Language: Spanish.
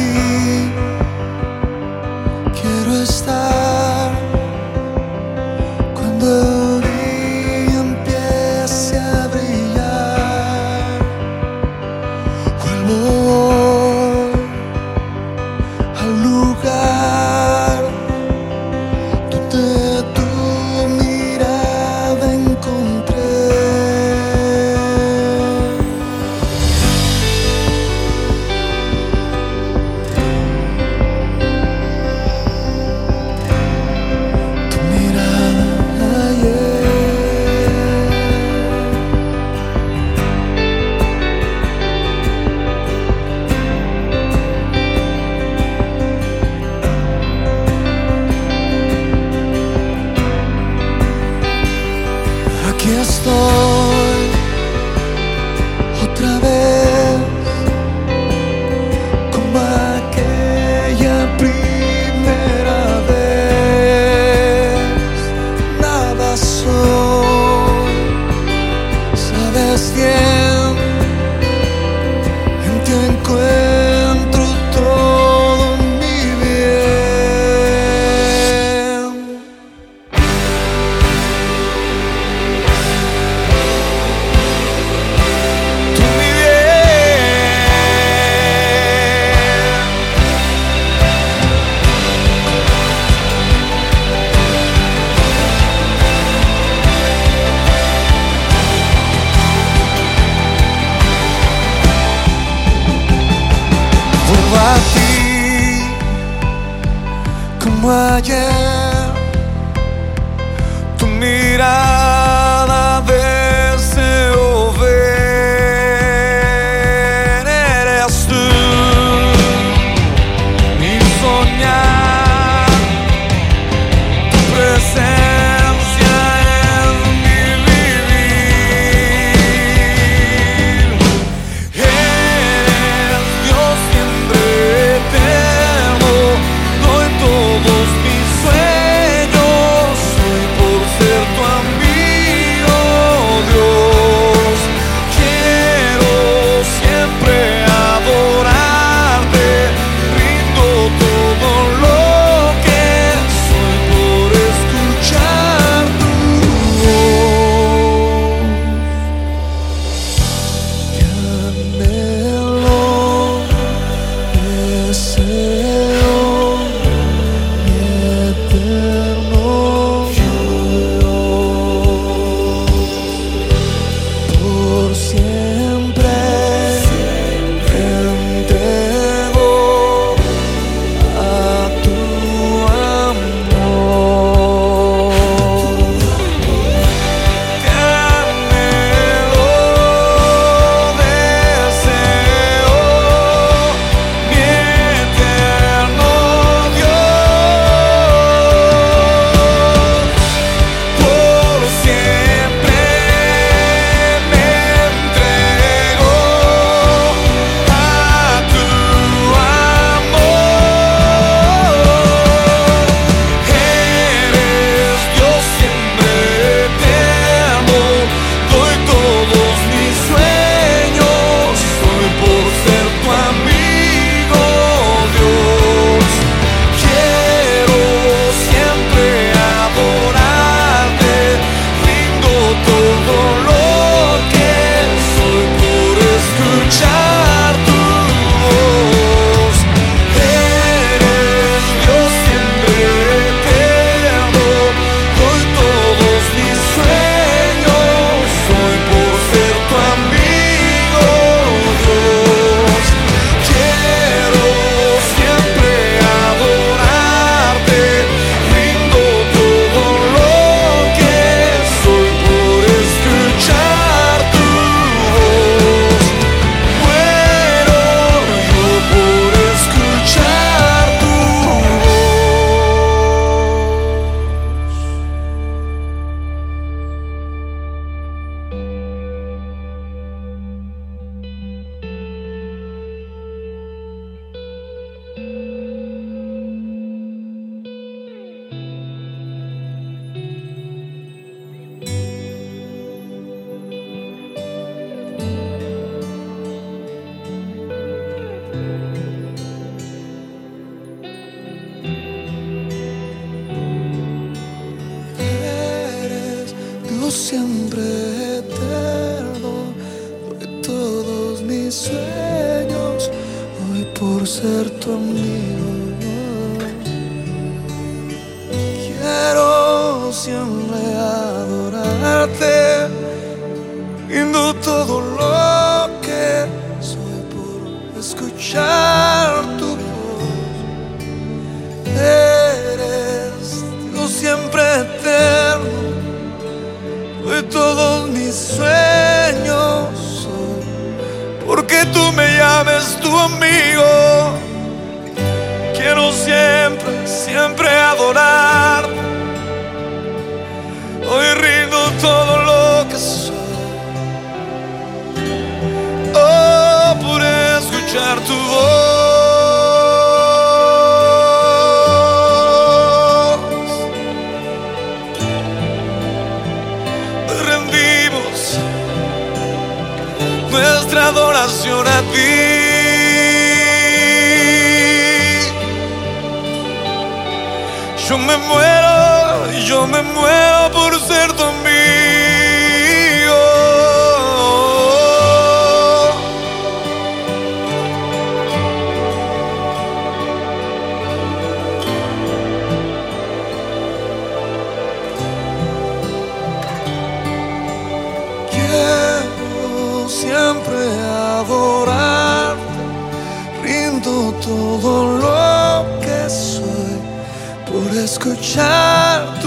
ti Siempre eterno, doy todos mis sueños hoy por ser tu amigo. Quiero siempre adorarte, rindo todo lo que soy por escuchar tu voz. Eres Dios siempre eterno, de todos mis sueños porque tú me llames tu amigo. Quiero siempre, siempre adorar. Nuestra adoración a ti. Yo me muero, yo me muero por ser tu siempre adorarte, rindo todo lo que soy por escuchar